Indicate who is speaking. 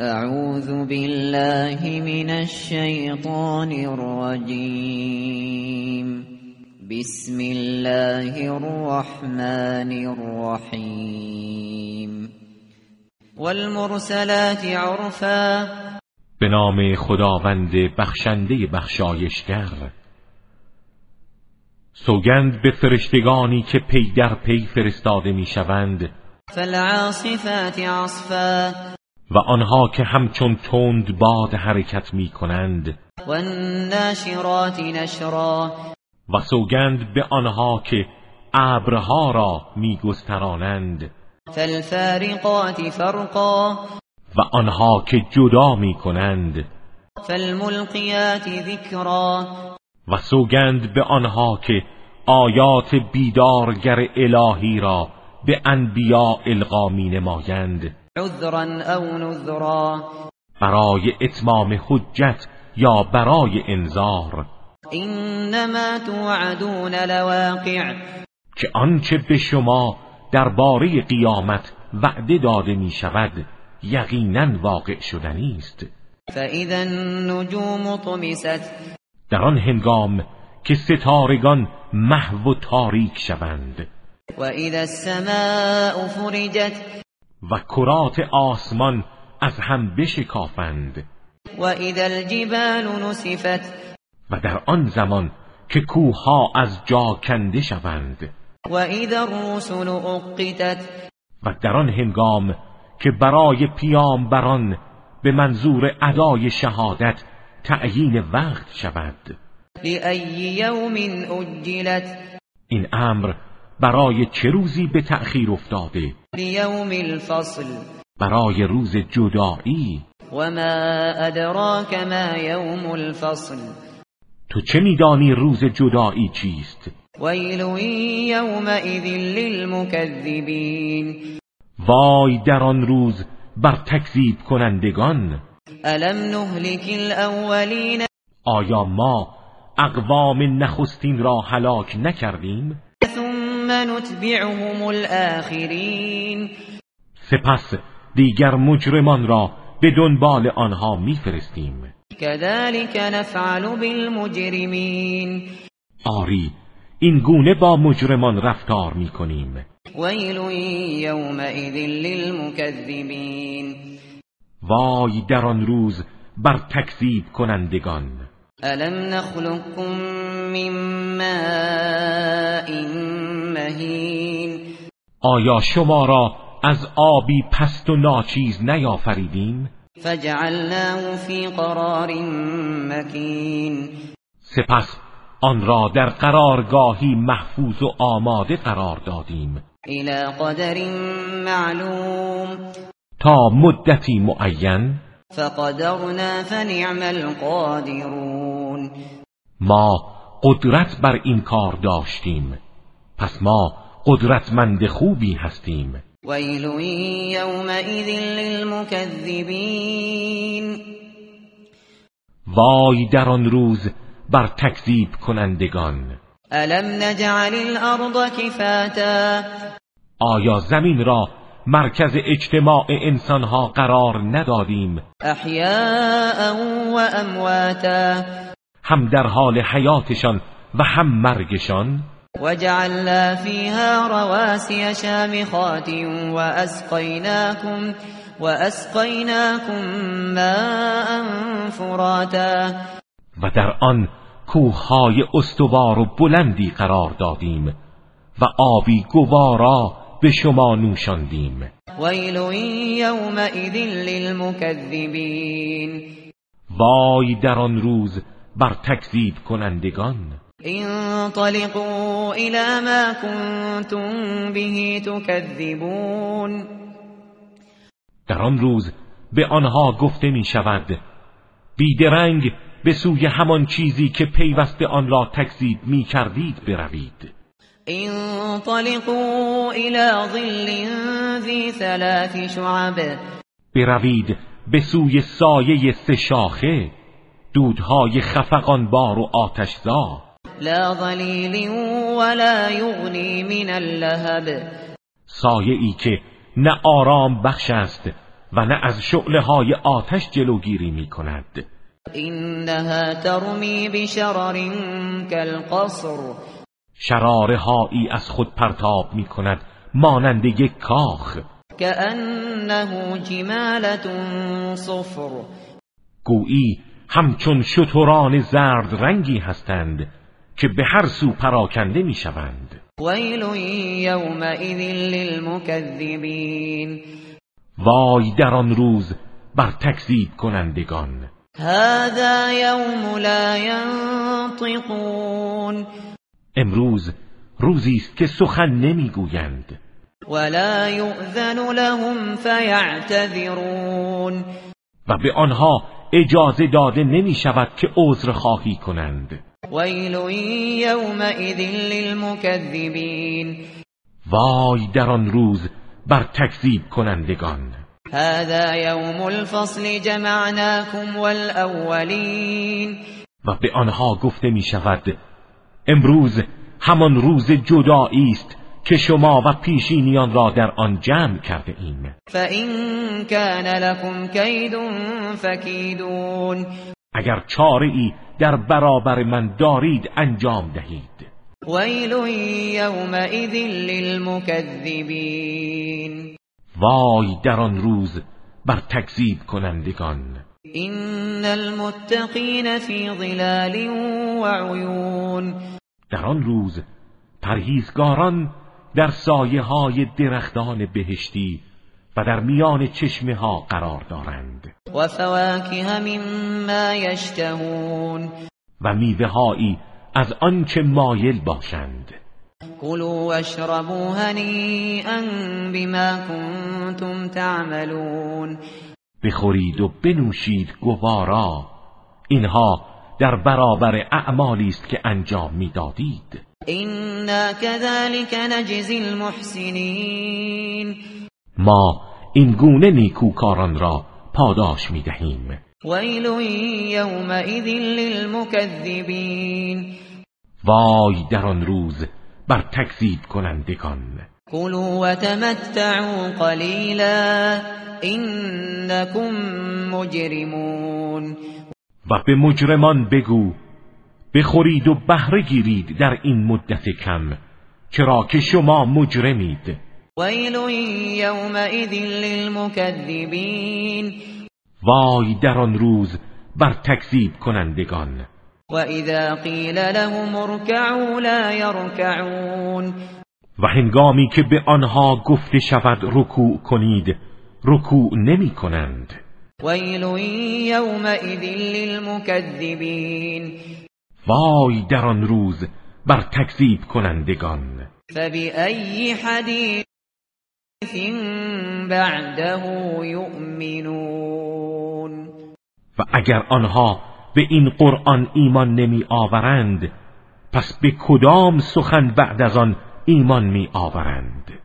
Speaker 1: اعوذ بالله من الشیطان الرجیم بسم الله الرحمن الرحیم والمرسلات عرفا.
Speaker 2: به نام خداوند بخشنده بخشایشگر. سوگند به فرشتگانی که پی در پی فرستاده می‌شوند.
Speaker 1: فالعاصفات عصفا.
Speaker 2: و آنها که همچون تند باد حرکت می کنند
Speaker 1: والناشرات نشرا.
Speaker 2: و سوگند به آنها که ابرها را می گسترانند
Speaker 1: فالفارقات فرقا.
Speaker 2: و آنها که جدا می کنند
Speaker 1: فالملقیات ذکرا.
Speaker 2: و سوگند به آنها که آیات بیدارگر الهی را به انبیا القا می نمایند
Speaker 1: عذرا او نذرا.
Speaker 2: برای اتمام حجت یا برای انذار.
Speaker 1: انما توعدون لواقع.
Speaker 2: که آنچه به شما درباره قیامت وعده داده می شود یقینا واقع شدنی است
Speaker 1: فاذا النجوم طمست.
Speaker 2: در آن هنگام که ستارگان محو و تاریک شوند.
Speaker 1: واذا السماء فرجت.
Speaker 2: و کرات آسمان از هم بشکافند.
Speaker 1: واذا الجبال نسفت.
Speaker 2: و در آن زمان که کوهها از جا کنده شوند.
Speaker 1: واذا الرسل اقتت.
Speaker 2: و در آن هنگام که برای پیامبران به منظور ادای شهادت تعیین وقت شود.
Speaker 1: لأی یوم اجلت
Speaker 2: این امر برای چه روزی به تأخیر افتاده؟
Speaker 1: لیوم الفصل.
Speaker 2: برای روز جدایی.
Speaker 1: وما ادراک ما یوم الفصل.
Speaker 2: تو چه میدانی روز جدایی چیست؟
Speaker 1: ویل یومئذ للمکذبین
Speaker 2: وای در آن روز بر تکذیب کنندگان.
Speaker 1: الم نهلك الاولین
Speaker 2: آیا ما اقوام نخستین را هلاک نکردیم؟
Speaker 1: ثم نتبعهم الاخرین
Speaker 2: سپس دیگر مجرمان را به دنبال آنها میفرستیم.
Speaker 1: كذلك نفعل بالمجرمین.
Speaker 2: آری این گونه با مجرمان رفتار می‌کنیم.
Speaker 1: ویل یومئذ للمکذبین.
Speaker 2: وای در آن روز بر تکذیب کنندگان.
Speaker 1: الم نخلقكم من ماء مهین.
Speaker 2: آیا شما را از آبی پست و ناچیز نیافریدیم
Speaker 1: فجعلناه في قرار مکین.
Speaker 2: سپس آن را در قرارگاهی محفوظ و آماده قرار دادیم.
Speaker 1: الى قدر معلوم.
Speaker 2: تا مدتی معین.
Speaker 1: فقدرنا فنعم القادرون.
Speaker 2: ما قدرت بر این کار داشتیم. پس ما قدرتمند خوبی هستیم.
Speaker 1: ویل یومئذ للمکذبین.
Speaker 2: وای در آن روز بر تکذیب کنندگان.
Speaker 1: الم نجعل الارض کفاتا.
Speaker 2: آیا زمین را مرکز اجتماع انسانها قرار ندادیم؟
Speaker 1: احیاء و امواتا.
Speaker 2: هم در حال حیاتشان و هم مرگشان؟
Speaker 1: وجعلنا فيها رواسي شامخات وأسقيناكم وأسقيناكم ماء فراتا.
Speaker 2: و در آن کوههای استوار و بلندی قرار دادیم و آبی گوارا به شما نوشاندیم.
Speaker 1: ويل يومئذ للمكذبين
Speaker 2: وای در آن روز بر تکذیب کنندگان.
Speaker 1: انطلقوا الى ما كنتم به تكذبون.
Speaker 2: در آن روز به آنها گفته می شود بیدرنگ به سوی همان چیزی که پیوسته آن را تکذیب می کردید بروید.
Speaker 1: انطلقوا الى ظل ذی ثلاث شعب.
Speaker 2: بروید به سوی سایه سه شاخه دودهای خفقانبار و آتشزا.
Speaker 1: لا ظلیل ولا یغنی من اللهب.
Speaker 2: سایه ای که نه آرام بخش است و نه از شعله های آتش جلوگیری می کند.
Speaker 1: اینها ترمی بشرر کالقصر.
Speaker 2: شرارهایی از خود پرتاب می کند مانند یک کاخ.
Speaker 1: كأنه جمالت صفر.
Speaker 2: گویی همچون شتران زرد رنگی هستند. که به هر سو پراکنده می شوند
Speaker 1: ویل یومئذ للمکذبین.
Speaker 2: وای در آن روز بر تکذیب کنندگان.
Speaker 1: هذا یوم لا ینطقون.
Speaker 2: امروز روزی است که سخن نمی‌گویند.
Speaker 1: ولا یؤذن لهم فیعتذرون.
Speaker 2: و به آنها اجازه داده نمی شود که عذر خواهی کنند.
Speaker 1: ویل یومئذ للمکذبین
Speaker 2: وای در آن روز بر تکذیب کنندگان.
Speaker 1: هذا یوم الفصل جمعناكم والاولین
Speaker 2: و به آنها گفته می شود امروز همان روز جدایی است که شما و پیشینیان را در آن جمع کرده ایم.
Speaker 1: فَإِن كَانَ لَكُمْ كَيْدٌ فَكِيدُونَ.
Speaker 2: اگر چاره ای در برابر من دارید انجام دهید.
Speaker 1: ویل یومئذ للمکذبین.
Speaker 2: وای در آن روز بر تکذیب کنندگان.
Speaker 1: این المتقین فی ظلال و عیون.
Speaker 2: در آن روز پرهیزگاران در سایه های درختان بهشتی و در میان چشمه ها قرار دارند.
Speaker 1: و فواکه مما یشتهون.
Speaker 2: و میوه هایی از آنچه مایل باشند.
Speaker 1: کلوا واشربوا هنیئا بما کنتم تعملون.
Speaker 2: بخورید و بنوشید گوارا. اینها در برابر اعمالی است که انجام می‌دادید.
Speaker 1: اینا كذلك نجزی المحسنین.
Speaker 2: ما این گونه نیکوکاران را پاداش می دهیم
Speaker 1: ویل یومئذ للمکذبین.
Speaker 2: وای در آن روز بر تکذیب کنندگان.
Speaker 1: کلوا و تمتعوا قلیلا انکم مجرمون.
Speaker 2: و به مجرمان بگو بخورید و بهره گیرید در این مدت کم چرا که شما مجرمید.
Speaker 1: ویل یومئذ للمکذبین
Speaker 2: وای در آن روز بر تکذیب کنندگان.
Speaker 1: و اذا قیل لهم ارکعوا لا یرکعون
Speaker 2: و هنگامی که به آنها گفته شود رکوع کنید رکوع نمی کنند.
Speaker 1: ویل یومئذ للمکذبین
Speaker 2: وای در آن روز بر تکذیب کنندگان.
Speaker 1: فبأي حدیث بعده یؤمنون
Speaker 2: و اگر آنها به این قرآن ایمان نمی آورند پس به کدام سخن بعد از آن ایمان می آورند؟